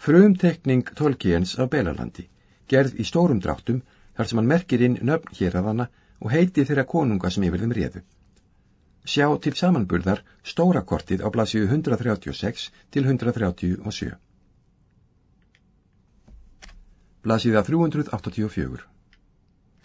Frumtekning Tolkiens af Belalandi, gerð í stórum dráttum þar sem hann merkir inn nöfn hér að hana og heiti þeirra konunga sem yfir þeim réðu. Sjá til samanburðar stóra kortið á blasju 136 til 137. Blasiða 384